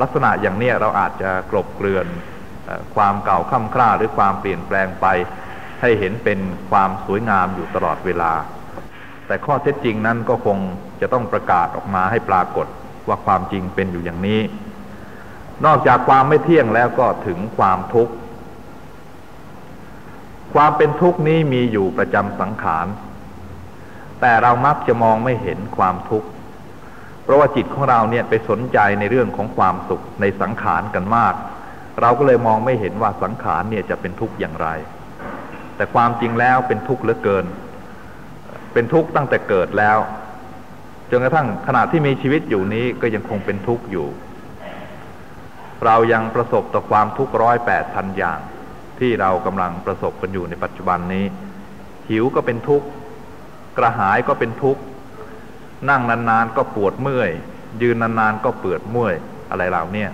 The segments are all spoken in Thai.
ลักษณะอย่างนี้เราอาจจะกลบเกลื่อนความเก่าค่ำคร่าหรือความเปลี่ยนแปลงไป ให้เห็นเป็นความสวยงามอยู่ตลอดเวลา แต่ข้อเท็จจริงนั้นก็คงจะต้องประกาศออกมาให้ปรากฏว่าความจริงเป็นอยู่อย่างนี้ นอกจากความไม่เที่ยงแล้วก็ถึงความทุกข์ ความเป็นทุกข์นี้มีอยู่ประจำสังขาร แต่เรามักจะมองไม่เห็นความทุกข์ เพราะว่าจิตของเราเนี่ยไปสนใจในเรื่องของความสุขในสังขารกันมาก เราก็เลยมองไม่เห็นว่าสังขารเนี่ยจะเป็นทุกข์อย่างไร แต่ความจริงแล้วเป็นทุกข์เหลือเกิน เป็นทุกข์ตั้งแต่เกิดแล้วจนกระทั่งขณะที่มีชีวิตอยู่นี้ก็ยังคงเป็นทุกข์อยู่ เรายังประสบต่อความทุกข์ร้อยแปดพันอย่าง ที่เรากำลังประสบกันอยู่ในปัจจุบันนี้ หิวก็เป็นทุกข์ กระหายก็เป็นทุกข์ นั่งนานๆก็ปวดเมื่อย ยืนนานๆก็เปือดเมื่อยอะไรเหล่านี้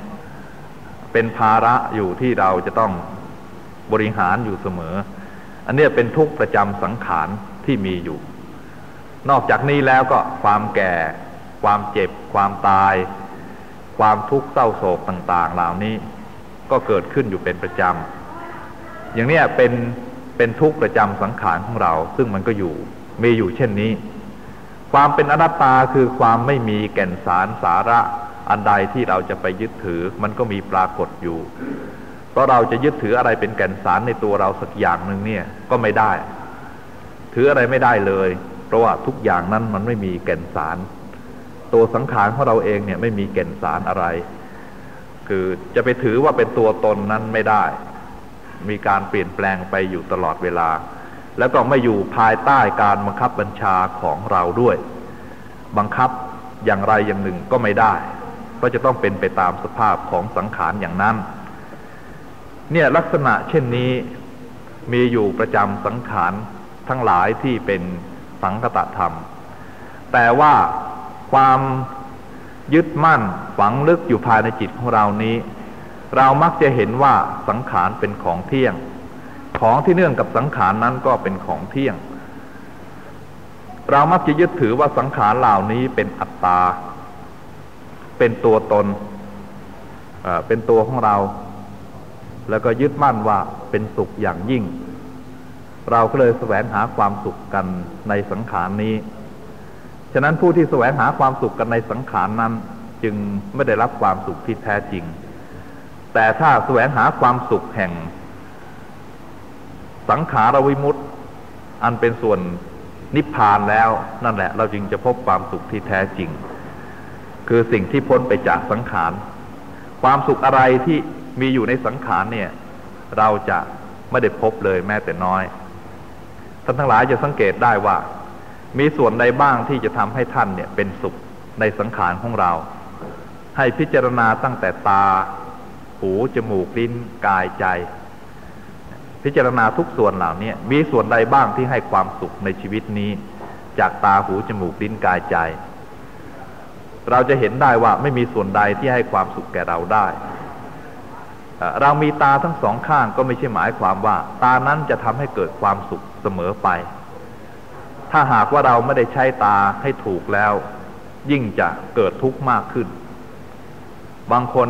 เป็นภาระอยู่ที่เราจะต้องบริหารอยู่เสมอ อันนี้เป็นทุกข์ประจำสังขารที่มีอยู่ นอกจากนี้แล้วก็ความแก่ ความเจ็บ ความตาย ความทุกข์เศร้าโศกต่าง ๆ เหล่านี้ก็เกิดขึ้นอยู่เป็นประจำอย่างนี้เป็นเป็นทุกข์ประจำสังขารของเรา ซึ่งมันก็อยู่มีอยู่เช่นนี้ ความเป็นอนัตตาคือความไม่มีแก่นสารสาระอันใดที่เราจะไปยึดถือมันก็มีปรากฏอยู่ เพราะเราจะยึดถืออะไรเป็นแก่นสารในตัวเราสักอย่างหนึ่งเนี่ยก็ไม่ได้ ถืออะไรไม่ได้เลย เพราะว่าทุกอย่างนั้นมันไม่มีแก่นสาร ตัวสังขารของเราเองเนี่ยไม่มีแก่นสารอะไร คือจะไปถือว่าเป็นตัวตนนั้นไม่ได้ มีการเปลี่ยนแปลงไปอยู่ตลอดเวลา แล้วก็ไม่อยู่ภายใต้การบังคับบัญชาของเราด้วย บังคับอย่างไรอย่างหนึ่งก็ไม่ได้ ก็จะต้องเป็นไปตามสภาพของสังขารอย่างนั้น เนี่ยลักษณะเช่นนี้มีอยู่ประจำสังขารทั้งหลายที่เป็นสังคตธรรม แต่ว่าความยึดมั่นฝังลึกอยู่ภายในจิตของเรานี้ เรามักจะเห็นว่าสังขารเป็นของเที่ยง ของที่เนื่องกับสังขารนั้นก็เป็นของเที่ยง เรามักจะยึดถือว่าสังขารเหล่านี้เป็นอัตตา เป็นตัวตน เป็นตัวของเรา แล้วก็ยึดมั่นว่าเป็นสุขอย่างยิ่ง เราก็เลยแสวงหาความสุขกันในสังขารนี้ ฉะนั้นผู้ที่แสวงหาความสุขกันในสังขารนั้น จึงไม่ได้รับความสุขที่แท้จริง แต่ถ้าแสวงหาความสุขแห่ง สังขารวิมุตต์อันเป็นส่วนนิพพานแล้ว นั่นแหละ เราจึงจะพบความสุขที่แท้จริง คือสิ่งที่พ้นไปจากสังขาร ความสุขอะไรที่มีอยู่ในสังขารเนี่ย เราจะไม่ได้พบเลยแม้แต่น้อยท่านทั้งหลายจะสังเกตได้ว่า มีส่วนใดบ้างที่จะทำให้ท่านเนี่ยเป็นสุขในสังขารของเรา ให้พิจารณาตั้งแต่ตา หู จมูก ลิ้น กายใจ พิจารณาทุกส่วนเหล่านี้มีส่วนใดบ้างที่ให้ความสุขในชีวิตนี้ จากตาหูจมูกลิ้นกายใจ เราจะเห็นได้ว่าไม่มีส่วนใดที่ให้ความสุขแก่เราได้เรามีตาทั้งสองข้างก็ไม่ใช่หมายความว่า ตานั้นจะทำให้เกิดความสุขเสมอไป ถ้าหากว่าเราไม่ได้ใช้ตาให้ถูกแล้ว ยิ่งจะเกิดทุกข์มากขึ้น บางคน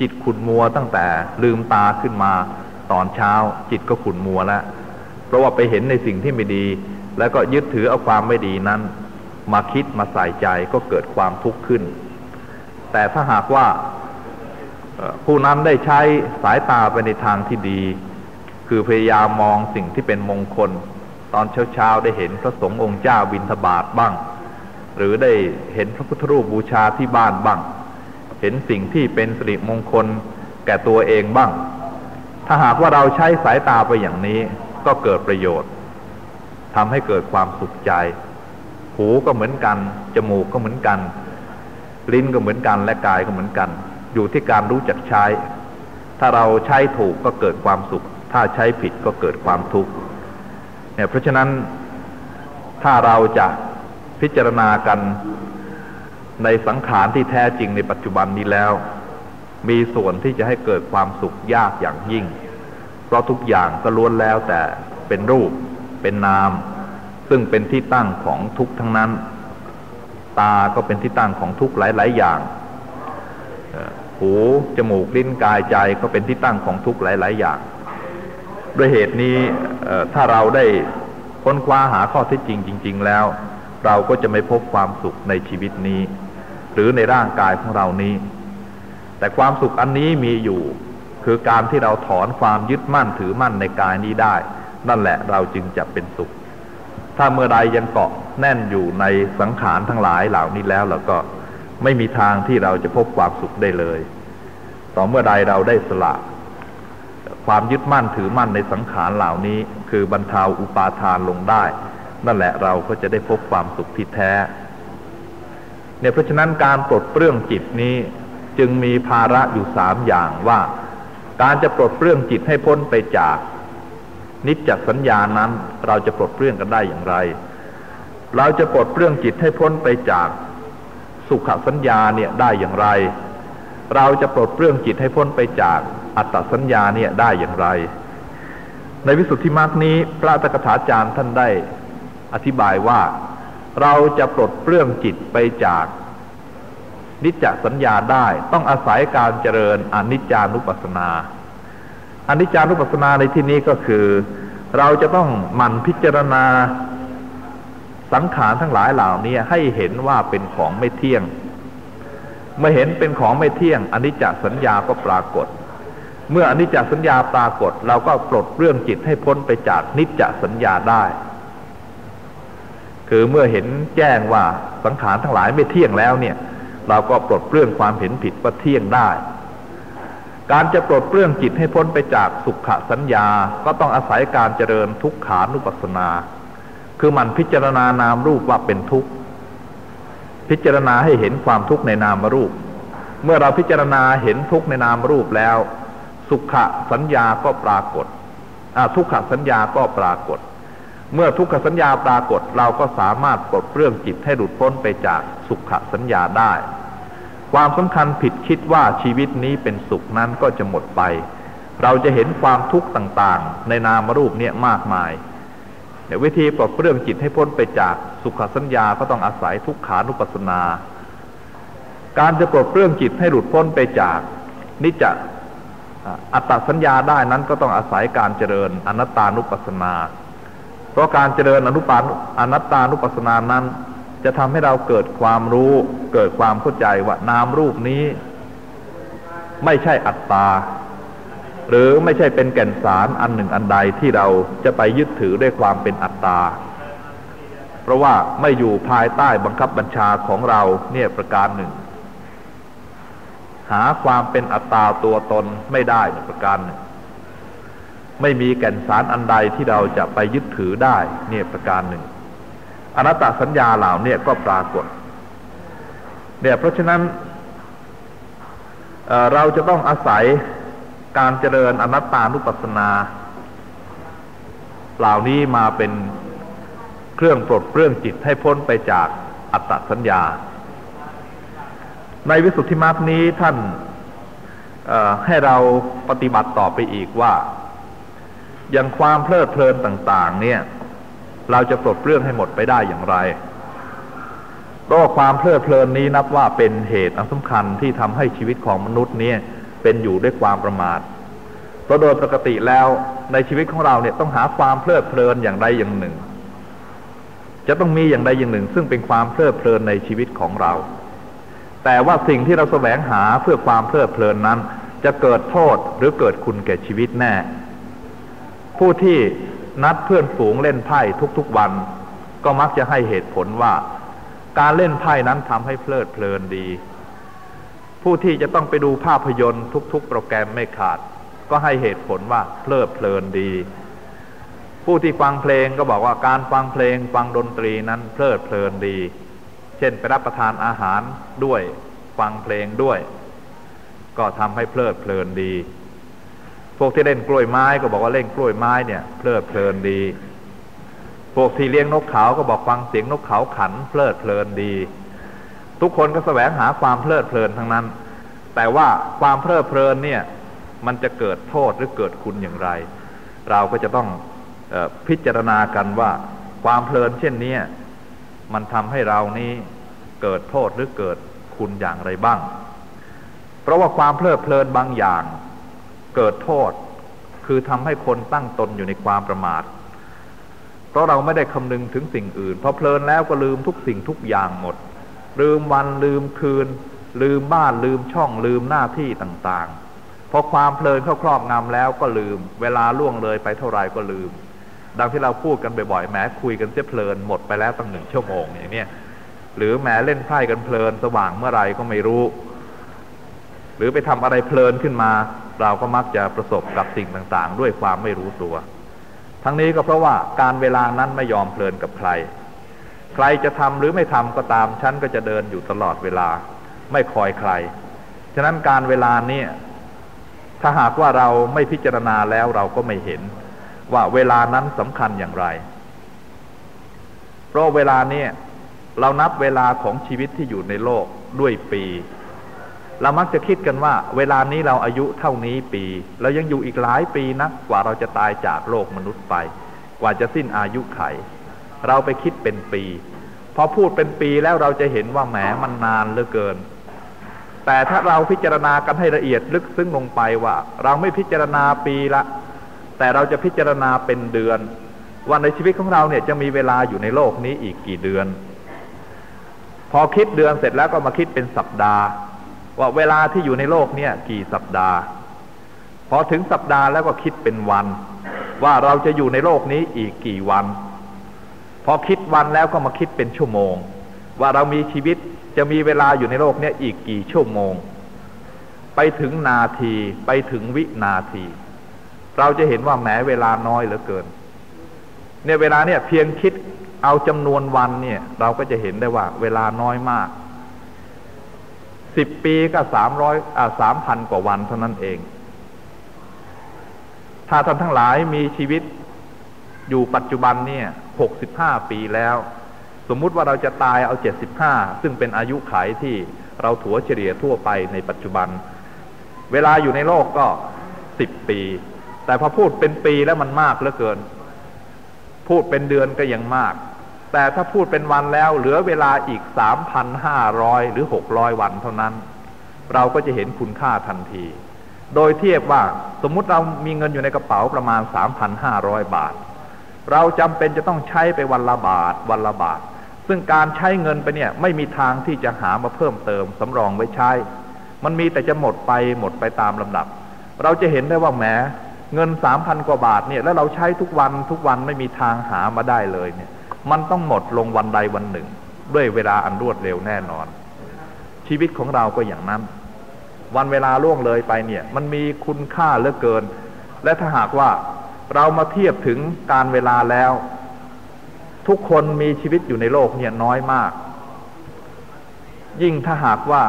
จิตขุนมัวตั้งแต่ลืมตาขึ้นมา ตอนเช้าจิตก็ขุนมัวแล้ว เพราะว่าไปเห็นในสิ่งที่ไม่ดี แล้วก็ยึดถือเอาความไม่ดีนั้น มาคิดมาใส่ใจก็เกิดความทุกข์ขึ้น แต่ถ้าหากว่าผู้นั้นได้ใช้สายตาไปในทางที่ดี คือพยายามมองสิ่งที่เป็นมงคล ตอนเช้าๆได้เห็นพระสงฆ์องค์เจ้าบิณฑบาตบ้าง หรือได้เห็นพระพุทธรูปบูชาที่บ้านบ้าง เห็นสิ่งที่เป็นสิริมงคลแก่ตัวเองบ้าง ถ้าหากว่าเราใช้สายตาไปอย่างนี้ก็เกิดประโยชน์ทำให้เกิดความสุขใจ หูก็เหมือนกัน จมูกก็เหมือนกัน ลิ้นก็เหมือนกัน และกายก็เหมือนกัน อยู่ที่การรู้จักใช้ ถ้าเราใช้ถูกก็เกิดความสุข ถ้าใช้ผิดก็เกิดความทุกข์เนี่ยเพราะฉะนั้นถ้าเราจะพิจารณากันในสังขารที่แท้จริงในปัจจุบันนี้แล้ว มีส่วนที่จะให้เกิดความสุขยากอย่างยิ่ง เพราะทุกอย่างก็ล้วนแล้วแต่เป็นรูป เป็นนาม ซึ่งเป็นที่ตั้งของทุกทั้งนั้น ตาก็เป็นที่ตั้งของทุกหลาย ๆ อย่าง หูจมูกลิ้นกายใจก็เป็นที่ตั้งของทุกหลาย ๆ อย่าง ด้วยเหตุนี้ถ้าเราได้ค้นคว้าหาข้อเท็จจริงจริง ๆ แล้ว เราก็จะไม่พบความสุขในชีวิตนี้ หรือในร่างกายของเรานี้ แต่ความสุขอันนี้มีอยู่ คือการที่เราถอนความยึดมั่นถือมั่นในกายนี้ได้ นั่นแหละเราจึงจะเป็นสุข ถ้าเมื่อใดยังเกาะแน่นอยู่ในสังขารทั้งหลายเหล่านี้แล้วเราก็ไม่มีทางที่เราจะพบความสุขได้เลย ต่อเมื่อใดเราได้สละ ความยึดมั่นถือมั่นในสังขารเหล่านี้ คือบรรเทาอุปาทานลงได้ นั่นแหละเราก็จะได้พบความสุขที่แท้เนี่ยเพราะฉะนั้นการปลดเปลื้องจิตนี้ จึงมีภาระอยู่สามอย่างว่า การจะปลดเปลื้องจิตให้พ้นไปจาก นิจจสัญญานั้นเราจะปลดเปลื้องกันได้อย่างไร เราจะปลดเปลื้องจิตให้พ้นไปจาก สุขสัญญาเนี่ยได้อย่างไร เราจะปลดเปลื้องจิตให้พ้นไปจากอัตตสัญญาเนี่ยได้อย่างไร ในวิสุทธิมรรคนี้พระตถาจารย์ท่านได้อธิบายว่า เราจะปลดเปลื้องจิตไปจาก นิจจสัญญาได้ ต้องอาศัยการเจริญอนิจจานุปัสสนาอนิจจานุปัสสนาในที่นี้ก็คือ เราจะต้องหมั่นพิจารณาสังขารทั้งหลายเหล่านี้ให้เห็นว่าเป็นของไม่เที่ยง เมื่อเห็นเป็นของไม่เที่ยงอนิจจสัญญาก็ปรากฏ เมื่ออนิจจสัญญาปรากฏ เราก็ปลดเรื่องจิตให้พ้นไปจากนิจจสัญญาได้ คือเมื่อเห็นแจ้งว่าสังขารทั้งหลายไม่เที่ยงแล้วเนี่ย เราก็ปลดเปลื้องความเห็นผิดว่าเที่ยงได้ การจะปลดเปลื้องจิตให้พ้นไปจากสุขสัญญา ก็ต้องอาศัยการเจริญทุกขานุปัสสนา คือมันพิจารณานามรูปว่าเป็นทุกข์ พิจารณาให้เห็นความทุกข์ในนามรูป เมื่อเราพิจารณาเห็นทุกข์ในนามรูปแล้ว สุขสัญญาก็ปรากฏทุกขสัญญาก็ปรากฏ เมื่อทุกขสัญญาปรากฏเราก็สามารถปลดเรื่องจิตให้หลุดพ้นไปจากสุขสัญญาได้ ความสำคัญผิดคิดว่าชีวิตนี้เป็นสุขนั้นก็จะหมดไป เราจะเห็นความทุกข์ต่างๆ ในนามรูปเนี่ยมากมายวิธีปลดเปลื้องจิตให้พ้นไปจากสุขสัญญาก็ต้องอาศัยทุกขานุปัสสนา การจะปลดเปลื้องจิตให้หลุดพ้นไปจากนิจจอัตตสัญญาได้นั้นก็ต้องอาศัยการเจริญอนัตตานุปัสสนา เพราะการเจริญอนุปานอนัตตานุปัสสนานั้น จะทำให้เราเกิดความรู้ เกิดความเข้าใจว่านามรูปนี้ ไม่ใช่อัตตา หรือไม่ใช่เป็นแก่นสารอันหนึ่งอันใดที่เราจะไปยึดถือด้วยความเป็นอัตตา เพราะว่าไม่อยู่ภายใต้บังคับบัญชาของเราเนี่ยประการหนึ่ง หาความเป็นอัตตาตัวตนไม่ได้ประการหนึ่ง ไม่มีแก่นสารอันใดที่เราจะไปยึดถือได้เนี่ยประการหนึ่ง อนัตตสัญญาเหล่านี้ก็ปรากฏเนี่ยเพราะฉะนั้นเเราจะต้องอาศัยการเจริญอนัตตานุปัสสนา เหล่านี้มาเป็นเครื่องปลดเปลื้องจิตให้พ้นไปจากอัตตสัญญา ในวิสุทธิมรรคนี้ท่านให้เราปฏิบัติต่อไปอีกว่า อย่างความเพลิดเพลินต่าง ๆ เนี่ย เราจะปลดเปลื้องให้หมดไปได้อย่างไรเพราะความเพลิดเพลินนี้นับว่าเป็นเหตุอันสำคัญที่ทำให้ชีวิตของมนุษย์เนี่ยเป็นอยู่ด้วยความประมาทเพราะโดยปกติแล้วในชีวิตของเราเนี่ยต้องหาความเพลิดเพลินอย่างใดอย่างหนึ่ง จะต้องมีอย่างใดอย่างหนึ่ง ซึ่งเป็นความเพลิดเพลินในชีวิตของเรา แต่ว่าสิ่งที่เราแสวงหาเพื่อความเพลิดเพลินนั้น จะเกิดโทษหรือเกิดคุณแก่ชีวิตแน่ ผู้ที่นัดเพื่อนฝูงเล่นไพ่ทุกๆวัน ก็มักจะให้เหตุผลว่า การเล่นไพ่นั้นทำให้เพลิดเพลินดี ผู้ที่จะต้องไปดูภาพยนตร์ทุก ๆ โปรแกรมไม่ขาด ก็ให้เหตุผลว่าเพลิดเพลินดี ผู้ที่ฟังเพลงก็บอกว่าการฟังเพลงฟังดนตรีนั้นเพลิดเพลินดี เช่นไปรับประทานอาหารด้วยฟังเพลงด้วย ก็ทำให้เพลิดเพลินดี วกที่เล่นกล้วยไม้ก็บอกว่าเล่นกล้วยไม้เนี่ยเพลิดเพลินดี พวกที่เลี้ยงนกเขาก็บอกฟังเสียงนกเขาขันเพลิดเพลินดี ทุกคนก็แสวงหาความเพลิดเพลินทั้งนั้น แต่ว่าความเพลิดเพลินเนี่ย มันจะเกิดโทษหรือเกิดคุณอย่างไร เราก็จะต้องออพิจารณากันว่า ความเพลินเช่นนี้มันทำให้เรานี้เกิดโทษหรือเกิดคุณอย่างไรบ้าง เพราะว่าความเพลิดเพลินบางอย่าง เกิดโทษ คือทำให้คนตั้งตนอยู่ในความประมาท เพราะเราไม่ได้คำนึงถึงสิ่งอื่น พอเพลินแล้วก็ลืมทุกสิ่งทุกอย่างหมด ลืมวันลืมคืน ลืมบ้านลืมช่องลืมหน้าที่ต่างๆ พอความเพลินเข้าครอบงำแล้วก็ลืม เวลาล่วงเลยไปเท่าไรก็ลืม ดังที่เราพูดกันบ่อยๆแม้คุยกันเสียเพลินหมดไปแล้วตั้งหนึ่งชั่วโมงอย่างนี้หรือแม้เล่นไพ่กันเพลินสว่างเมื่อไรก็ไม่รู้ หรือไปทำอะไรเพลินขึ้นมา เราก็มักจะประสบกับสิ่งต่างๆ ด้วยความไม่รู้ตัว ทั้งนี้ก็เพราะว่าการเวลานั้นไม่ยอมเพลินกับใคร ใครจะทำหรือไม่ทำก็ตามฉันก็จะเดินอยู่ตลอดเวลา ไม่คอยใคร ฉะนั้นการเวลาเนี่ยถ้าหากว่าเราไม่พิจารณาแล้วเราก็ไม่เห็น ว่าเวลานั้นสำคัญอย่างไร เพราะเวลาเนี่ยเรานับเวลาของชีวิตที่อยู่ในโลกด้วยปี เรามักจะคิดกันว่า เวลานี้เราอายุเท่านี้ปี เรายังอยู่อีกหลายปีนะกว่าเราจะตายจากโลกมนุษย์ไป กว่าจะสิ้นอายุไข เราไปคิดเป็นปี พอพูดเป็นปีแล้วเราจะเห็นว่าแหมมันนานเหลือเกิน แต่ถ้าเราพิจารณากันให้ละเอียดลึกซึ้งลงไปว่า เราไม่พิจารณาปีละ แต่เราจะพิจารณาเป็นเดือน วันในชีวิตของเราเนี่ยจะมีเวลาอยู่ในโลกนี้อีกกี่เดือน พอคิดเดือนเสร็จแล้วก็มาคิดเป็นสัปดาห์ ว่าเวลาที่อยู่ในโลกเนี่ยกี่สัปดาห์ พอถึงสัปดาห์แล้วก็คิดเป็นวัน ว่าเราจะอยู่ในโลกนี้อีกกี่วัน พอคิดวันแล้วก็มาคิดเป็นชั่วโมง ว่าเรามีชีวิตจะมีเวลาอยู่ในโลกนี้อีกกี่ชั่วโมง ไปถึงนาทีไปถึงวินาที เราจะเห็นว่าแม้เวลาน้อยเหลือเกินเนี่ยเวลาเนี่ยเพียงคิดเอาจำนวนวันเนี่ย เราก็จะเห็นได้ว่าเวลาน้อยมาก สิบปีก็สามร้อยอ่าสามพันกว่าวันเท่านั้นเอง ถ้าท่านทั้งหลายมีชีวิตอยู่ปัจจุบันเนี่ยหกสิบห้าปีแล้ว สมมุติว่าเราจะตายเอาเจ็ดสิบห้าซึ่งเป็นอายุขัยที่เราถัวเฉลี่ยทั่วไปในปัจจุบัน เวลาอยู่ในโลกก็สิบปี แต่พอพูดเป็นปีแล้วมันมากเหลือเกิน พูดเป็นเดือนก็ยังมาก แต่ถ้าพูดเป็นวันแล้วเหลือเวลาอีกสามพันห้าร้อยหรือหกร้อยวันเท่านั้น เราก็จะเห็นคุณค่าทันที โดยเทียบว่าสมมุติเรามีเงินอยู่ในกระเป๋าประมาณสามพันห้าร้อยบาท เราจำเป็นจะต้องใช้ไปวันละบาท วันละบาท ซึ่งการใช้เงินไปเนี่ยไม่มีทางที่จะหามาเพิ่มเติมสำรองไว้ใช้ มันมีแต่จะหมดไปหมดไปตามลำดับ เราจะเห็นได้ว่าแหมเงินสามพันกว่าบาทเนี่ยแล้วเราใช้ทุกวันทุกวันไม่มีทางหามาได้เลยเนี่ย มันต้องหมดลงวันใดวันหนึ่ง ด้วยเวลาอันรวดเร็วแน่นอน ชีวิตของเราก็อย่างนั้น วันเวลาล่วงเลยไปเนี่ย มันมีคุณค่าเหลือเกิน และถ้าหากว่าเรามาเทียบถึงการเวลาแล้ว ทุกคนมีชีวิตอยู่ในโลกเนี่ยน้อยมาก ยิ่งถ้าหากว่า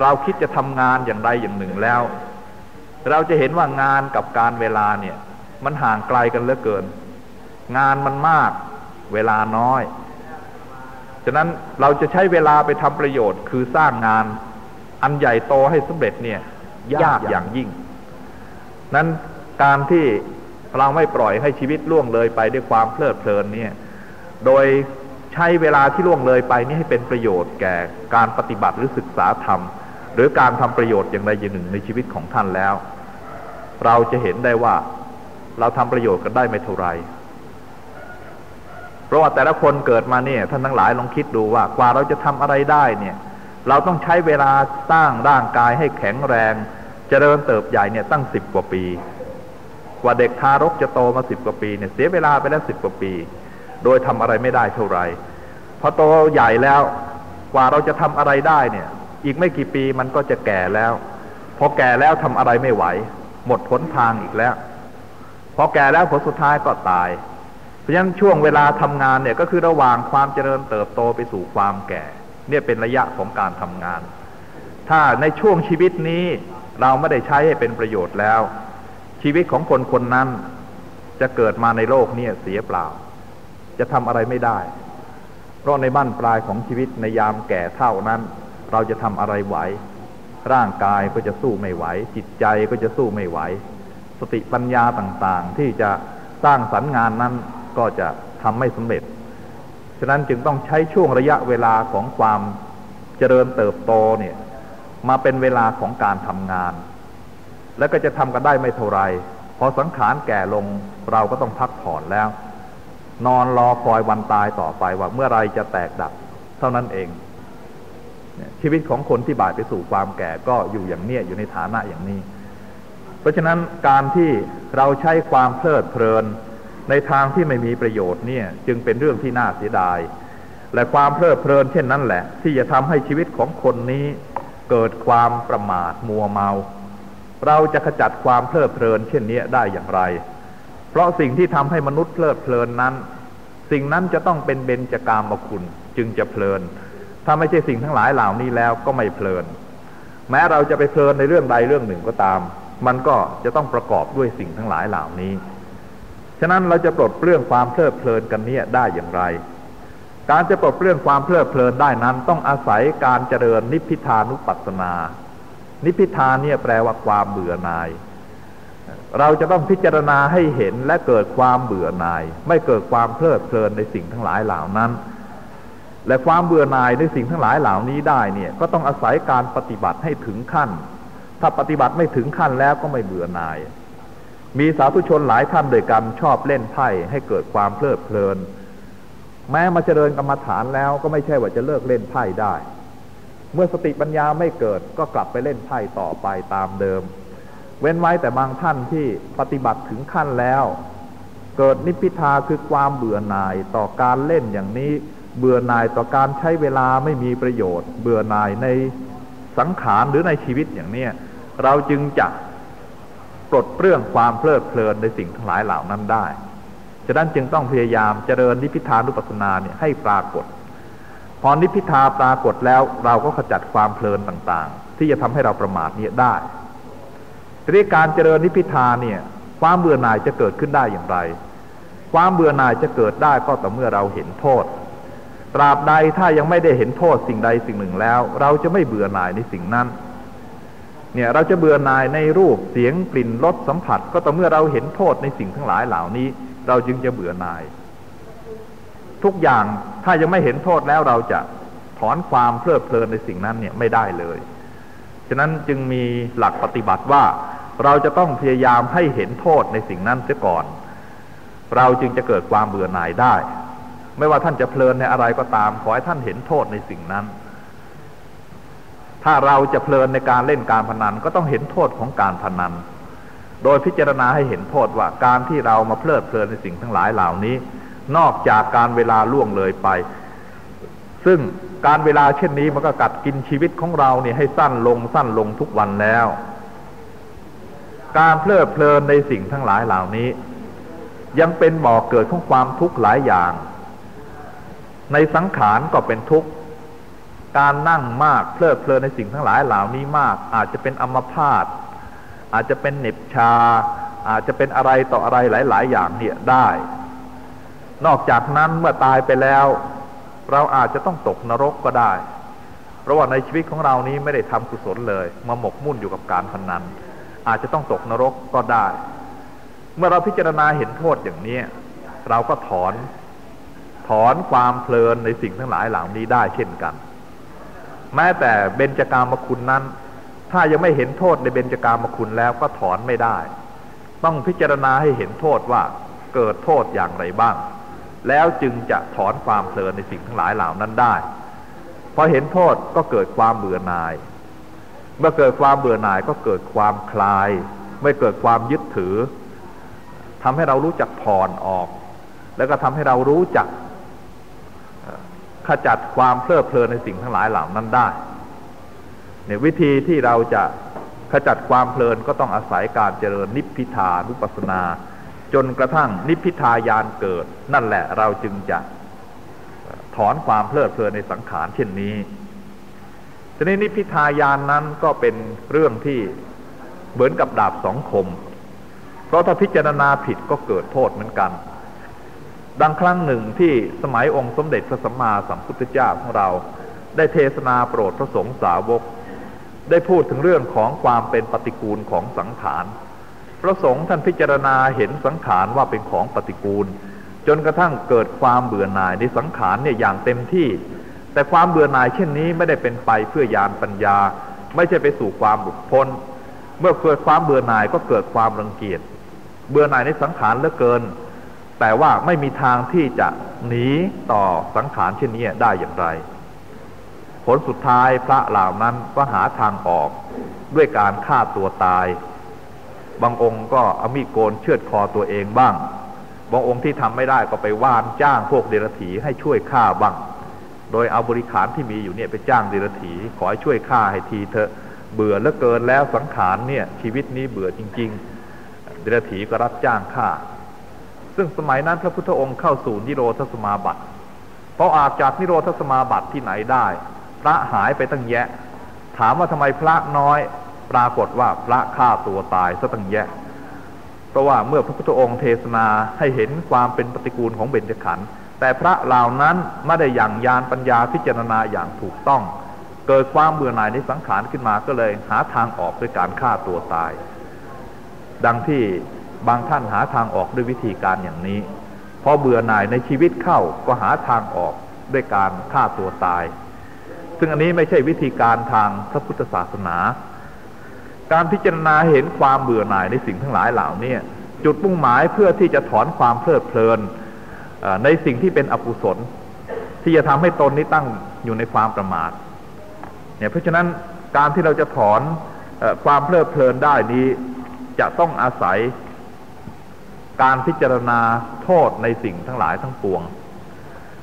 เราคิดจะทำงานอย่างใดอย่างหนึ่งแล้ว เราจะเห็นว่างานกับการเวลาเนี่ย มันห่างไกลกันเหลือเกิน งานมันมาก เวลาน้อย ฉะนั้นเราจะใช้เวลาไปทำประโยชน์ คือสร้างงาน อันใหญ่โตให้สำเร็จเนี่ย ยากอย่างยิ่ง นั้นการที่เราไม่ปล่อยให้ชีวิตล่วงเลยไปด้วยความเพลิดเพลินเนี่ย โดยใช้เวลาที่ล่วงเลยไปนี่ให้เป็นประโยชน์แก่การปฏิบัติหรือศึกษาธรรม หรือการทำประโยชน์อย่างใดอย่างหนึ่งในชีวิตของท่านแล้ว เราจะเห็นได้ว่าเราทำประโยชน์กันได้ไม่เท่าไร เพราะว่าแต่ละคนเกิดมาเนี่ยท่านทั้งหลายลองคิดดูว่ากว่าเราจะทำอะไรได้เนี่ย เราต้องใช้เวลาสร้างร่างกายให้แข็งแรงเจริญเติบใหญ่เนี่ยตั้งสิบกว่าปี กว่าเด็กทารกจะโตมาสิบกว่าปีเนี่ยเสียเวลาไปแล้วสิบกว่าปี โดยทำอะไรไม่ได้เท่าไหร่พอโตใหญ่แล้วกว่าเราจะทำอะไรได้เนี่ย อีกไม่กี่ปีมันก็จะแก่แล้ว พอแก่แล้วทำอะไรไม่ไหว หมดหนทางอีกแล้ว พอแก่แล้วผลสุดท้ายก็ตาย เพราะฉะนั้นช่วงเวลาทำงานเนี่ยก็คือระหว่างความเจริญเติบโตไปสู่ความแก่ เนี่ยเป็นระยะของการทำงาน ถ้าในช่วงชีวิตนี้เราไม่ได้ใช้ให้เป็นประโยชน์แล้ว ชีวิตของคนคนนั้น จะเกิดมาในโลกเนี้เสียเปล่า จะทำอะไรไม่ได้ เพราะในบ้านปลายของชีวิตในยามแก่เท่านั้น เราจะทำอะไรไหว ร่างกายก็จะสู้ไม่ไหว จิตใจก็จะสู้ไม่ไหว สติปัญญาต่างๆ ที่จะสร้างสรรค์งานนั้น ก็จะทำไม่สำเร็จ ฉะนั้นจึงต้องใช้ช่วงระยะเวลาของความเจริญเติบโตเนี่ยมาเป็นเวลาของการทำงาน แล้วก็จะทำกันได้ไม่เท่าไรพอสังขารแก่ลงเราก็ต้องพักผ่อนแล้ว นอนรอคอยวันตายต่อไปว่าเมื่อไรจะแตกดับ เท่านั้นเองชีวิตของคนที่บ่ายไปสู่ความแก่ก็อยู่อย่างเนี้ยอยู่ในฐานะอย่างนี้ เพราะฉะนั้นการที่เราใช้ความเพลิดเพลิน ในทางที่ไม่มีประโยชน์เนี่ยจึงเป็นเรื่องที่น่าเสียดาย และความเพลิดเพลินเช่นนั้นแหละ ที่จะทำให้ชีวิตของคนนี้เกิดความประมาทมัวเมา เราจะขจัดความเพลิดเพลินเช่นนี้ได้อย่างไร เพราะสิ่งที่ทำให้มนุษย์เพลิดเพลินนั้น สิ่งนั้นจะต้องเป็นเบญจกามคุณจึงจะเพลิน ถ้าไม่ใช่สิ่งทั้งหลายเหล่านี้แล้วก็ไม่เพลิน แม้เราจะไปเพลินในเรื่องใดเรื่องหนึ่งก็ตาม มันก็จะต้องประกอบด้วยสิ่งทั้งหลายเหล่านี้ ฉะนั้นเราจะปลดเปลื้องความเพลิดเพลินกันเนี่ยได้อย่างไร การจะปลดเปลื้องความเพลิดเพลินได้นั้น ต้องอาศัยการเจริญนิพพิทานุปัสสนา นิพพิทาเนี่ยแปลว่าความเบื่อหน่าย เราจะต้องพิจารณาให้เห็นและเกิดความเบื่อหน่าย ไม่เกิดความเพลิดเพลินในสิ่งทั้งหลายเหล่านั้น และความเบื่อหน่ายในสิ่งทั้งหลายเหล่านี้ได้เนี่ยก็ต้องอาศัยการปฏิบัติให้ถึงขั้น ถ้าปฏิบัติไม่ถึงขั้นแล้วก็ไม่เบื่อหน่าย มีสาธุชนหลายท่านโดยกันชอบเล่นไพ่ให้เกิดความเพลิดเพลิน แม้มาเจริญกรรมฐานแล้วก็ไม่ใช่ว่าจะเลิกเล่นไพ่ได้ เมื่อสติปัญญาไม่เกิดก็กลับไปเล่นไพ่ต่อไปตามเดิม เว้นไว้แต่บางท่านที่ปฏิบัติถึงขั้นแล้ว เกิดนิพพิทาคือความเบื่อหน่ายต่อการเล่นอย่างนี้ เบื่อหน่ายต่อการใช้เวลาไม่มีประโยชน์ เบื่อหน่ายในสังขารหรือในชีวิตอย่างเนี้ยเราจึงจะ ปลดเปลื้องความเพลิดเพลินในสิ่งทั้งหลายเหล่านั้นได้ ฉะนั้นจึงต้องพยายามเจริญนิพพิทานุปัสสนาเนี่ยให้ปรากฏ พอนิพพิทาปรากฏแล้วเราก็ขจัดความเพลินต่างๆ ที่จะทำให้เราประมาทเนี่ยได้ทีนี้การเจริญนิพพิทาเนี่ย ความเบื่อหน่ายจะเกิดขึ้นได้อย่างไร ความเบื่อหน่ายจะเกิดได้ก็ต่อเมื่อเราเห็นโทษ ตราบใดถ้ายังไม่ได้เห็นโทษสิ่งใดสิ่งหนึ่งแล้ว เราจะไม่เบื่อหน่ายในสิ่งนั้น เนี่ยเราจะเบื่อหน่ายในรูปเสียงกลิ่นรสสัมผัส ก็ต่อเมื่อเราเห็นโทษในสิ่งทั้งหลายเหล่านี้ เราจึงจะเบื่อหน่าย ทุกอย่างถ้ายังไม่เห็นโทษแล้วเราจะถอนความเพลิดเพลินในสิ่งนั้นเนี่ยไม่ได้เลย ฉะนั้นจึงมีหลักปฏิบัติว่า เราจะต้องพยายามให้เห็นโทษในสิ่งนั้นเสียก่อน เราจึงจะเกิดความเบื่อหน่ายได้ ไม่ว่าท่านจะเพลินในอะไรก็ตาม ขอให้ท่านเห็นโทษในสิ่งนั้น ถ้าเราจะเพลินในการเล่นการพนันก็ต้องเห็นโทษของการพนัน โดยพิจารณาให้เห็นโทษว่าการที่เรามาเพลิดเพลินในสิ่งทั้งหลายเหล่านี้ นอกจากการเวลาล่วงเลยไป ซึ่งการเวลาเช่นนี้มันก็กัดกินชีวิตของเราเนี่ยให้สั้นลงสั้นลงทุกวันแล้ว การเพลิดเพลินในสิ่งทั้งหลายเหล่านี้ ยังเป็นบ่อกเกิดของความทุกข์หลายอย่าง ในสังขารก็เป็นทุกข์ การนั่งมากเพลิดเพลินในสิ่งทั้งหลายเหล่านี้มาก อาจจะเป็นอัมพาตอาจจะเป็นเหน็บชา อาจจะเป็นอะไรต่ออะไรหลาย ๆ อย่างเนี่ยได้ นอกจากนั้นเมื่อตายไปแล้ว เราอาจจะต้องตกนรกก็ได้ เพราะว่าในชีวิตของเรานี้ไม่ได้ทำกุศลเลย มาหมกมุ่นอยู่กับการพนนัน อาจจะต้องตกนรกก็ได้ เมื่อเราพิจารณาเห็นโทษอย่างนี้เราก็ถอนถอนความเพลินในสิ่งทั้งหลายเหล่านี้ได้เช่นกัน แม้แต่เบญจากามคุณนั้น ถ้ายังไม่เห็นโทษในเบญจากามคุณแล้วก็ถอนไม่ได้ ต้องพิจารณาให้เห็นโทษว่าเกิดโทษอย่างไรบ้าง แล้วจึงจะถอนความเพลินในสิ่งทั้งหลายเหล่านั้นได้พอเห็นโทษก็เกิดความเบื่อหน่าย เมื่อเกิดความเบื่อหน่ายก็เกิดความคลาย ไม่เกิดความยึดถือทำให้เรารู้จักผ่อนออก แล้วก็ทำให้เรารู้จัก ขจัดความเพลิดเพลินในสิ่งทั้งหลายเหล่านั้นได้เนี่ยวิธีที่เราจะขจัดความเพลินก็ต้องอาศัยการเจริญนิพพิทานุปัสสนา จนกระทั่งนิพพิทายานเกิด นั่นแหละเราจึงจะถอนความเพลิดเพลินในสังขารเช่นนี้ทีนี้นิพพิทายานนั้นก็เป็นเรื่องที่เหมือนกับดาบสองคม เพราะถ้าพิจารณาผิดก็เกิดโทษเหมือนกัน ดังครั้งหนึ่งที่สมัยองค์สมเด็จพระสัมมาสัมพุทธเจ้าของเรา ได้เทศนาโปรดพระสงฆ์สาวก ได้พูดถึงเรื่องของความเป็นปฏิกูลของสังขารพระสงฆ์ท่านพิจารณาเห็นสังขารว่าเป็นของปฏิกูล จนกระทั่งเกิดความเบื่อหน่ายในสังขารเนี่ยอย่างเต็มที่ แต่ความเบื่อหน่ายเช่นนี้ไม่ได้เป็นไปเพื่อยานปัญญา ไม่ใช่ไปสู่ความหลุดพ้น เมื่อเกิดความเบื่อหน่ายก็เกิดความรังเกียจเบื่อหน่ายในสังขารเหลือเกิน แต่ว่าไม่มีทางที่จะหนีต่อสังขารเช่นนี้ได้อย่างไร ผลสุดท้ายพระเหล่านั้นก็หาทางออกด้วยการฆ่าตัวตาย บางองค์ก็เอามีดโกนเชือดคอตัวเองบ้าง บางองค์ที่ทำไม่ได้ก็ไปว่านจ้างพวกเดรัจฉีให้ช่วยฆ่าบ้าง โดยเอาบริขารที่มีอยู่เนี่ยไปจ้างเดรัจฉีขอให้ช่วยฆ่าให้ทีเถอะ เบื่อเหลือเกินแล้วสังขารเนี่ยชีวิตนี้เบื่อจริง ๆ เดรัจฉีก็รับจ้างฆ่า ซึ่งสมัยนั้นพระพุทธองค์เข้าสู่นิโรธสมาบัติพอออกจากนิโรธสมาบัติที่ไหนได้ พระหายไปตั้งแยะ ถามว่าทำไมพระน้อย ปรากฏว่าพระฆ่าตัวตายซะตั้งแยะ เพราะว่าเมื่อพระพุทธองค์เทศนาให้เห็นความเป็นปฏิกูลของเบญจขันธ์แต่พระเหล่านั้นไม่ได้อย่างยานปัญญาพิจารณาอย่างถูกต้อง เกิดความเบื่อหน่ายในสังขารขึ้นมาก็เลยหาทางออกด้วยการฆ่าตัวตาย ดังที่ บางท่านหาทางออกด้วยวิธีการอย่างนี้ พอเบื่อหน่ายในชีวิตเข้าก็หาทางออกด้วยการฆ่าตัวตาย ซึ่งอันนี้ไม่ใช่วิธีการทางพระพุทธศาสนา การพิจารณาเห็นความเบื่อหน่ายในสิ่งทั้งหลายเหล่านี้จุดมุ่งหมายเพื่อที่จะถอนความเพลิดเพลินในสิ่งที่เป็นอกุศล ที่จะทำให้ตนนี้ตั้งอยู่ในความประมาทเนี่ยเพราะฉะนั้นการที่เราจะถอนอความเพลิดเพลินได้นี้จะต้องอาศัย การพิจารณาโทษในสิ่งทั้งหลายทั้งปวง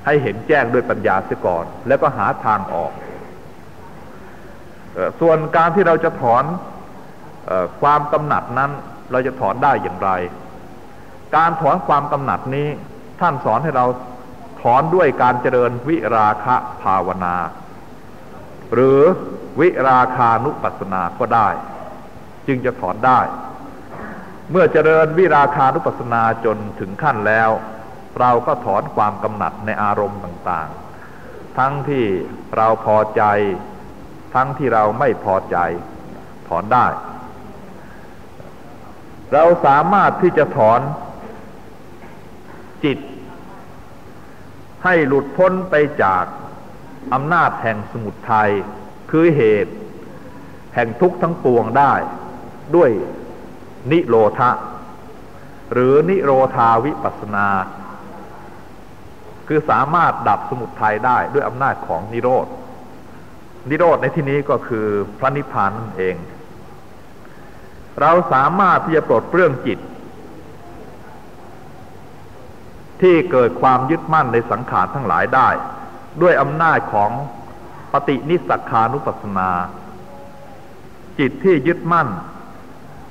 ให้เห็นแจ้งด้วยปัญญาเสียก่อน แล้วก็หาทางออก ส่วนการที่เราจะถอนความกำหนัดนั้นเราจะถอนได้อย่างไร การถอนความกำหนัดนี้ท่านสอนให้เราถอนด้วยการเจริญวิราคะภาวนา หรือวิราคานุปัสสนาก็ได้ จึงจะถอนได้ เมื่อเจริญวิราคานุปัสสนาจนถึงขั้นแล้ว เราก็ถอนความกำหนัดในอารมณ์ต่างๆ ทั้งที่เราพอใจ ทั้งที่เราไม่พอใจ ถอนได้ เราสามารถที่จะถอนจิต ให้หลุดพ้นไปจากอำนาจแห่งสมุทัยคือเหตุ แห่งทุกข์ทั้งปวงได้ด้วย นิโรธะหรือนิโรธาวิปัสนา คือสามารถดับสมุทัยได้ด้วยอำนาจของนิโรธนิโรธในที่นี้ก็คือพระนิพพานนั่นเอง เราสามารถที่จะปลดเปลื้องจิต ที่เกิดความยึดมั่นในสังขารทั้งหลายได้ ด้วยอำนาจของปฏินิสักานุปัสสนา จิตที่ยึดมั่น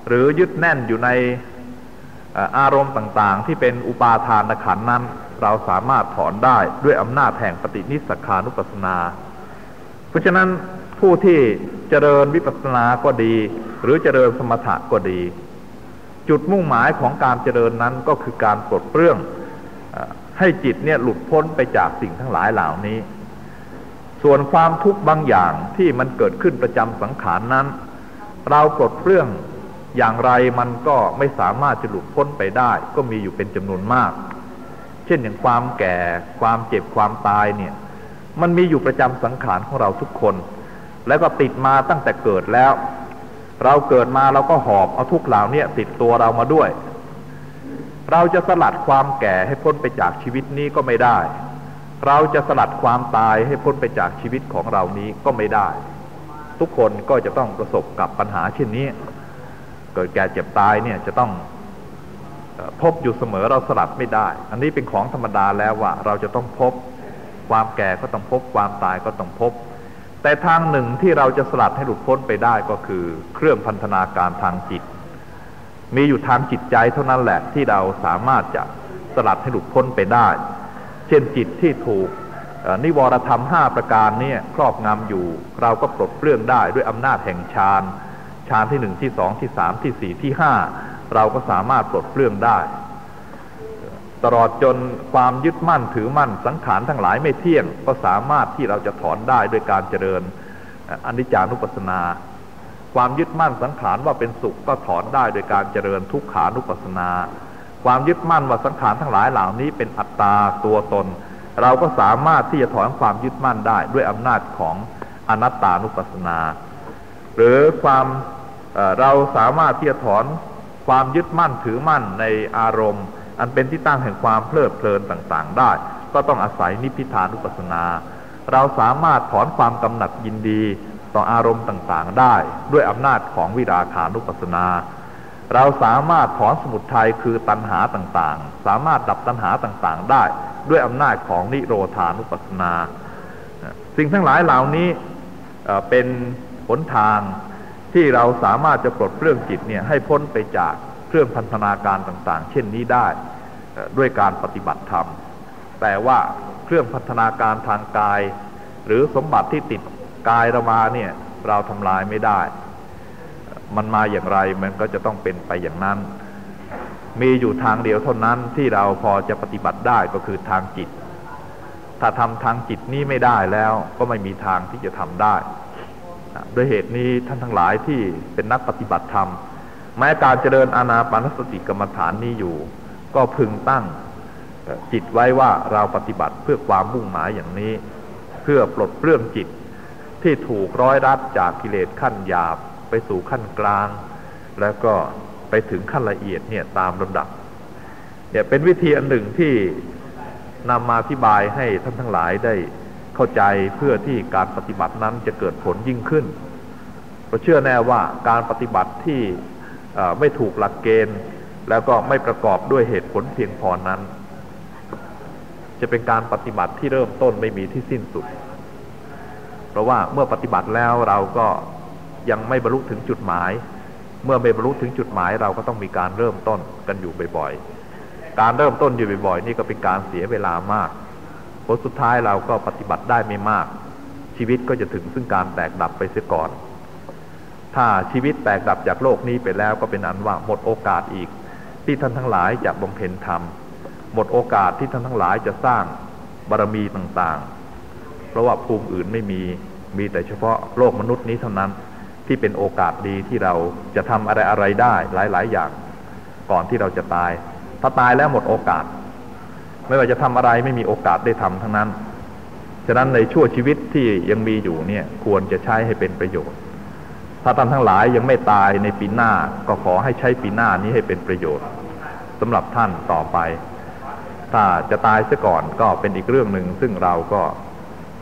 หรือยึดแน่นอยู่ในอารมณ์ต่างๆ ที่เป็นอุปาทานขันนั้น เราสามารถถอนได้ด้วยอำนาจแห่งปฏินิสักานุปัสนา เพราะฉะนั้นผู้ที่เจริญวิปัสสนาก็ดี หรือเจริญสมถะก็ดี จุดมุ่งหมายของการเจริญนั้นก็คือการปลดเปลื้องให้จิตเนี่ยหลุดพ้นไปจากสิ่งทั้งหลายเหล่านี้ ส่วนความทุกข์บางอย่างที่มันเกิดขึ้นประจำสังขารนั้น เราปลดเปลื้อง อย่างไรมันก็ไม่สามารถจะหลุดพ้นไปได้ ก็มีอยู่เป็นจำนวนมาก เช่นอย่างความแก่ ความเจ็บความตายเนี่ย มันมีอยู่ประจำสังขารของเราทุกคน แล้วก็ติดมาตั้งแต่เกิดแล้ว เราเกิดมาเราก็หอบเอาทุกเหล่านี้ติดตัวเรามาด้วย เราจะสลัดความแก่ให้พ้นไปจากชีวิตนี้ก็ไม่ได้ เราจะสลัดความตายให้พ้นไปจากชีวิตของเรานี้ก็ไม่ได้ ทุกคนก็จะต้องประสบกับปัญหาเช่นนี้ เกิดแก่เจ็บตายเนี่ยจะต้องพบอยู่เสมอเราสลัดไม่ได้ อันนี้เป็นของธรรมดาแล้วว่า เราจะต้องพบความแก่ก็ต้องพบความตายก็ต้องพบ แต่ทางหนึ่งที่เราจะสลัดให้หลุดพ้นไปได้ก็คือ เครื่องพันธนาการทางจิต มีอยู่ทางจิตใจเท่านั้นแหละที่เราสามารถจะสลัดให้หลุดพ้นไปได้ เช่นจิตที่ถูกนิวรธรรมห้าประการนี้ครอบงำอยู่ เราก็ปลดเปลื้องได้ด้วยอำนาจแห่งฌาน ฌานที่หนึ่งที่สองที่สามที่สี่ที่ห้าเราก็สามารถปลดเปลื้องได้ ตลอดจนความยึดมั่นถือมั่นสังขารทั้งหลายไม่เที่ยง ก็สามารถที่เราจะถอนได้ด้วยการเจริญอนิจจานุปัสสนา ความยึดมั่นสังขารว่าเป็นสุขก็ถอนได้โดยการเจริญทุกขานุปัสสนา ความยึดมั่นว่าสังขารทั้งหลายเหล่านี้เป็นอัตตาตัวตน เราก็สามารถที่จะถอนความยึดมั่นได้ด้วยอำนาจของอนัตตานุปัสสนา หรือความ เราสามารถที่จะถอนความยึดมั่นถือมั่นในอารมณ์ อันเป็นที่ตั้งแห่งความเพลิดเพลินต่างๆ ได้ ก็ต้องอาศัยนิพพิทานุปัสสนา เราสามารถถอนความกำหนัดยินดีต่ออารมณ์ต่างๆ ได้ ด้วยอำนาจของวิราคานุปัสสนา เราสามารถถอนสมุทัยคือตัณหาต่างๆ สามารถดับตัณหาต่างๆ ได้ ด้วยอำนาจของนิโรธานุปัสสนา สิ่งทั้งหลายเหล่านี้เป็นหนทาง ที่เราสามารถจะปลดเปลื้องจิตเนี่ยให้พ้นไปจากเครื่องพันธนาการต่างๆ เช่นนี้ได้ด้วยการปฏิบัติธรรม แต่ว่าเครื่องพันธนาการทางกาย หรือสมบัติที่ติดกายเรามาเนี่ยเราทำลายไม่ได้ มันมาอย่างไรมันก็จะต้องเป็นไปอย่างนั้น มีอยู่ทางเดียวเท่านั้นที่เราพอจะปฏิบัติได้ก็คือทางจิต ถ้าทำทางจิตนี้ไม่ได้แล้วก็ไม่มีทางที่จะทำได้ ด้วยเหตุนี้ท่านทั้งหลายที่เป็นนักปฏิบัติธรรม แม้การเจริญอานาปานสติกรรมฐานนี้อยู่ ก็พึงตั้งจิตไว้ว่าเราปฏิบัติเพื่อความมุ่งหมายอย่างนี้ เพื่อปลดเปลื้องจิตที่ถูกร้อยรัดจากกิเลสขั้นหยาบไปสู่ขั้นกลาง แล้วก็ไปถึงขั้นละเอียดเนี่ยตามลำดับเนี่ยเป็นวิธีอันหนึ่งที่นำมาอธิบายให้ท่านทั้งหลายได้ เข้าใจเพื่อที่การปฏิบัตินั้นจะเกิดผลยิ่งขึ้นเราเชื่อแน่ว่าการปฏิบัติที่ไม่ถูกหลักเกณฑ์ แล้วก็ไม่ประกอบด้วยเหตุผลเพียงพอนั้น จะเป็นการปฏิบัติที่เริ่มต้นไม่มีที่สิ้นสุด เพราะว่าเมื่อปฏิบัติแล้วเราก็ยังไม่บรรลุถึงจุดหมาย เมื่อไม่บรรลุถึงจุดหมายเราก็ต้องมีการเริ่มต้นกันอยู่บ่อยๆ การเริ่มต้นอยู่บ่อยๆ นี่ก็เป็นการเสียเวลามาก ผลสุดท้ายเราก็ปฏิบัติได้ไม่มาก ชีวิตก็จะถึงซึ่งการแตกดับไปเสียก่อน ถ้าชีวิตแตกดับจากโลกนี้ไปแล้วก็เป็นอันว่าหมดโอกาสอีก ที่ท่านทั้งหลายจะบำเพ็ญธรรม หมดโอกาสที่ท่านทั้งหลายจะสร้างบารมีต่างๆ เพราะว่าภูมิอื่นไม่มีมีแต่เฉพาะโลกมนุษย์นี้เท่านั้นที่เป็นโอกาสดีที่เราจะทำอะไรอะไรได้หลาย ๆ อย่าง ก่อนที่เราจะตาย ถ้าตายแล้วหมดโอกาส ไม่ว่าจะทำอะไรไม่มีโอกาสได้ทำทั้งนั้น ฉะนั้นในชั่วชีวิตที่ยังมีอยู่เนี่ยควรจะใช้ให้เป็นประโยชน์ ถ้าท่านทั้งหลายยังไม่ตายในปีหน้าก็ขอให้ใช้ปีหน้านี้ให้เป็นประโยชน์สำหรับท่านต่อไป ถ้าจะตายซะก่อนก็เป็นอีกเรื่องหนึ่งซึ่งเราก็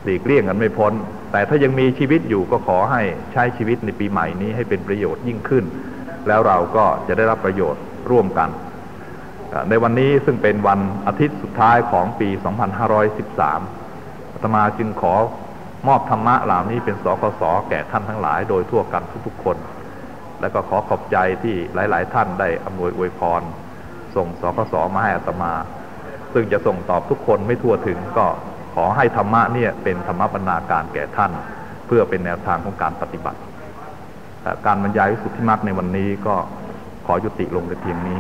หลีกเลี่ยงกันไม่พ้น แต่ถ้ายังมีชีวิตอยู่ก็ขอให้ใช้ชีวิตในปีใหม่นี้ให้เป็นประโยชน์ยิ่งขึ้น แล้วเราก็จะได้รับประโยชน์ร่วมกัน ในวันนี้ซึ่งเป็นวันอาทิตย์สุดท้ายของปี 2513อาตมาจึงขอมอบธรรมะเหล่านี้เป็นสกสแก่ท่านทั้งหลายโดยทั่วกันทุกๆคน และก็ขอขอบใจที่หลาย ๆ ท่านได้อำนวยอวยพร ส่งสกสมาให้อาตมา ซึ่งจะส่งตอบทุกคนไม่ทั่วถึงก็ขอให้ธรรมะเนี่ยเป็นธรรมบรรณาการแก่ท่าน เพื่อเป็นแนวทางของการปฏิบัติ การบรรยายวิสุทธิมรรคในวันนี้ก็ขอยุติลงในเพียงนี้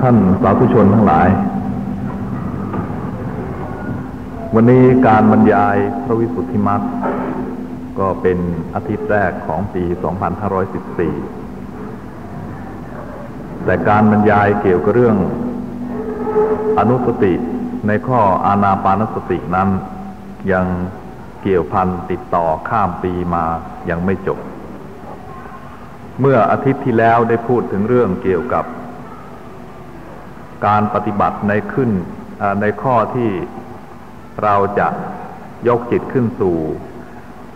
ท่านสาธุชนทั้งหลาย วันนี้การบรรยายพระวิสุทธิมรรคก็เป็นอาทิตย์แรกของปี 2514 แต่การบรรยายเกี่ยวกับเรื่องอนุสติในข้ออานาปานสตินั้น ยังเกี่ยวพันติดต่อข้ามปีมายังไม่จบ เมื่ออาทิตย์ที่แล้วได้พูดถึงเรื่องเกี่ยวกับ การปฏิบัติในขึ้นในข้อที่เราจะยกจิตขึ้นสู่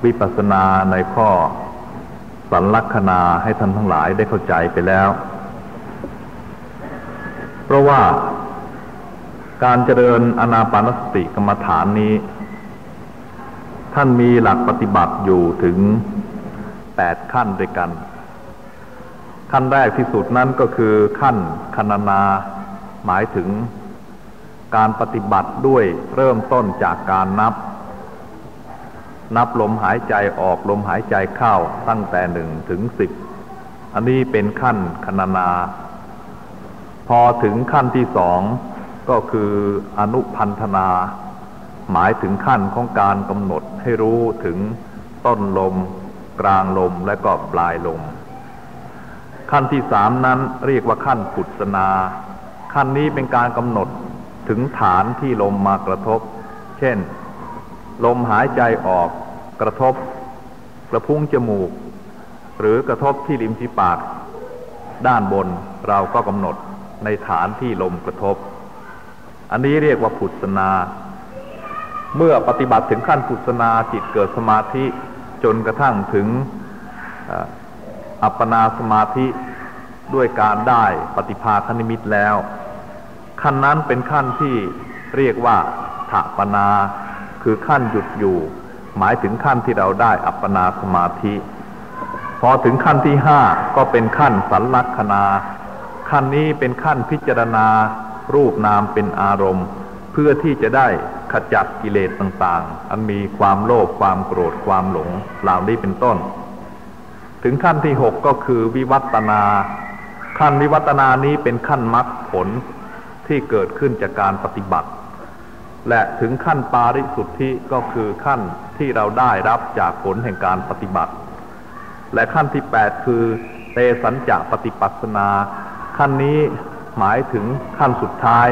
วิปัสสนาในข้อสันลักษณาให้ท่านทั้งหลายได้เข้าใจไปแล้ว เพราะว่าการเจริญอนาปานสติกรรมฐานนี้ ท่านมีหลักปฏิบัติอยู่ถึงแปดขั้นด้วยกัน ขั้นแรกที่สุดนั้นก็คือขั้นคณนา หมายถึงการปฏิบัติด้วยเริ่มต้นจากการนับ นับลมหายใจออกลมหายใจเข้าตั้งแต่หนึ่งถึงสิบอันนี้เป็นขั้นคณนา พอถึงขั้นที่สองก็คืออนุพันธนา หมายถึงขั้นของการกำหนดให้รู้ถึงต้นลม กลางลมและก็ปลายลม ขั้นที่สามนั้นเรียกว่าขั้นปุสนา ขั้นนี้เป็นการกำหนดถึงฐานที่ลมมากระทบ เช่น ลมหายใจออกกระทบ กระพุ้งจมูก หรือกระทบที่ริมฝีปาก ด้านบนเราก็กำหนดในฐานที่ลมกระทบ อันนี้เรียกว่าผุดสนา เมื่อปฏิบัติถึงขั้นผุดสนาจิตเกิดสมาธิจนกระทั่งถึงอัปปนาสมาธิด้วยการได้ปฏิภาคนิมิตแล้ว ขั้นนั้นเป็นขั้นที่เรียกว่าถปนา คือขั้นหยุดอยู่ หมายถึงขั้นที่เราได้อัปปนาสมาธิ พอถึงขั้นที่ห้าก็เป็นขั้นสันลักษณา ขั้นนี้เป็นขั้นพิจารณา รูปนามเป็นอารมณ์ เพื่อที่จะได้ขจัดกิเลสต่างๆ อันมีความโลภความโกรธความหลงเหล่านี้เป็นต้น ถึงขั้นที่หกก็คือวิวัตนา ขั้นวิวัตนานี้เป็นขั้นมรรคผล ที่เกิดขึ้นจากการปฏิบัติ และถึงขั้นปาริสุทธิก็คือขั้นที่เราได้รับจากผลแห่งการปฏิบัติ และขั้นที่แปดคือเตสัญจะปฏิปัสนา ขั้นนี้หมายถึงขั้นสุดท้าย